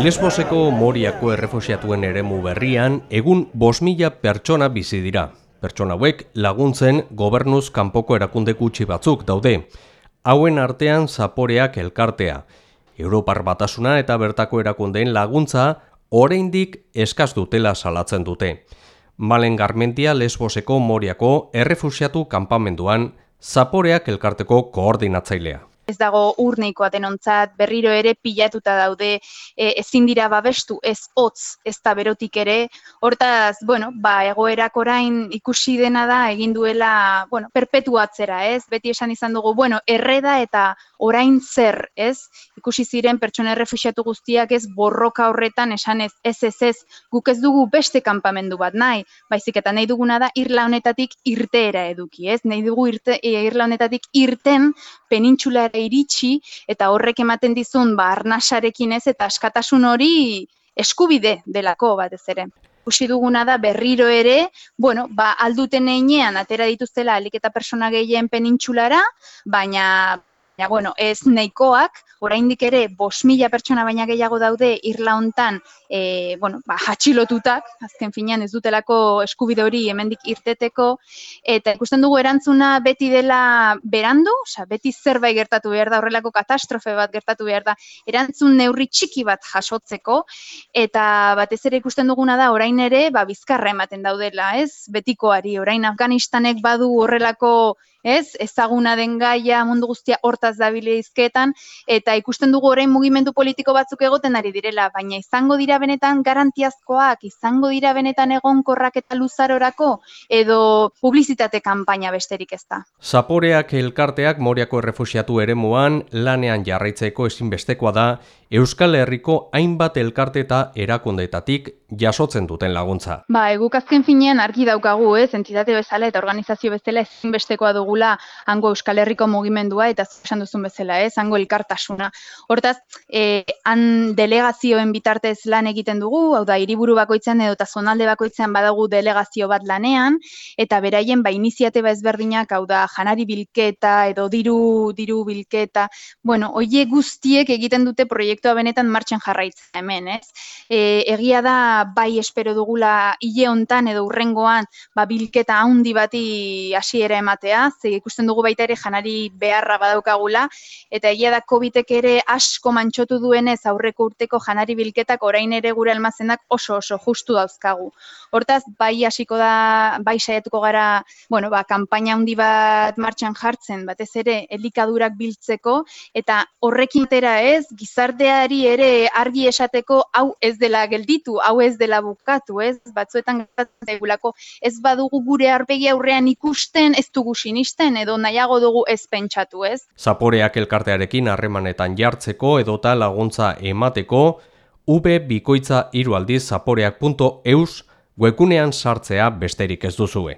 Lesboseko Moriako errefusiatuen eremu berrian egun 5000 pertsona bizi dira. Pertsona hauek laguntzen gobernuz kanpoko erakunde gutxi batzuk daude. Hauen artean zaporeak elkartea. Europar batasuna eta bertako erakundeen laguntza oraindik eskaz dutela salatzen dute. Malen Garmentia Lesboseko Moriako errefusiatu kanpamenduan zaporeak elkarteko koordinatzailea ez dago urneikoa denontzat, berriro ere pilatuta daude, e, ezin dira babestu, ez hotz, ez da berotik ere, hortaz, bueno, ba, egoerak orain ikusi dena da, egin duela, bueno, perpetuatzera, ez, beti esan izan dugu, bueno, erreda eta orain zer, ez, ikusi ziren pertsona errefusiatu guztiak ez borroka horretan esan ez, ez, ez, ez, guk ez dugu beste kanpamendu bat nahi, baizik eta nahi duguna da irla honetatik irteera eduki, ez, nahi dugu irte, irla honetatik irten penintxulara iritsi eta horrek ematen dizun ba arnasarekin ez eta askatasun hori eskubide delako batez ere. Ikusi duguna da berriro ere, bueno, ba alduten heinean atera dituztela alik eta persona gehien penintsulara, baina Baina, bueno, ez nahikoak, oraindik ere, bos mila pertsona baina gehiago daude irla hontan, e, bueno, ba, hatxilotutak, azken finean ez dutelako eskubide hori hemendik irteteko, eta ikusten dugu erantzuna beti dela berandu, oza, beti zerbait gertatu behar da, horrelako katastrofe bat gertatu behar da, erantzun neurri txiki bat jasotzeko, eta batez ere ikusten duguna da, orain ere, ba, bizkarra ematen daudela, ez, betikoari, orain Afganistanek badu horrelako ez? Ezaguna den gaia mundu guztia hortaz dabile izketan eta ikusten dugu orain mugimendu politiko batzuk egoten ari direla, baina izango dira benetan garantiazkoak, izango dira benetan egonkorrak eta luzarorako edo publizitate kanpaina besterik ez da. Zaporeak elkarteak Moriako errefusiatu eremuan lanean jarraitzeko ezinbestekoa da Euskal Herriko hainbat elkarte eta erakundeetatik jasotzen duten laguntza. Ba, eguk azken finean argi daukagu, ez, entitate bezala eta organizazio bezala ezinbestekoa dugu dugula hango Euskal Herriko mugimendua eta esan duzun bezala, ez, hango elkartasuna. Hortaz, e, han delegazioen bitartez lan egiten dugu, hau da, hiriburu bakoitzen edo eta zonalde bakoitzean badagu delegazio bat lanean, eta beraien ba iniziatiba ezberdinak, hau da, janari bilketa edo diru, diru bilketa, bueno, oie guztiek egiten dute proiektua benetan martxan jarraitzen hemen, ez? E, egia da, bai espero dugula hile hontan edo urrengoan, ba, bilketa handi bati hasiera ematea, ze ikusten dugu baita ere janari beharra badaukagula, eta egia da COVIDek ere asko mantxotu duenez aurreko urteko janari bilketak orain ere gure almazenak oso oso justu dauzkagu. Hortaz, bai hasiko da, bai saiatuko gara, bueno, ba, kanpaina handi bat martxan jartzen, batez ere, elikadurak biltzeko, eta horrekin tera ez, gizarteari ere argi esateko, hau ez dela gelditu, hau ez dela bukatu, ez, batzuetan gertatzen ez badugu gure arbegi aurrean ikusten, ez dugu sinisten, edo nahiago dugu ez pentsatu, ez? Zaporeak elkartearekin harremanetan jartzeko edota laguntza emateko ub bikoitza irualdiz zaporeak.eus webgunean sartzea besterik ez duzue.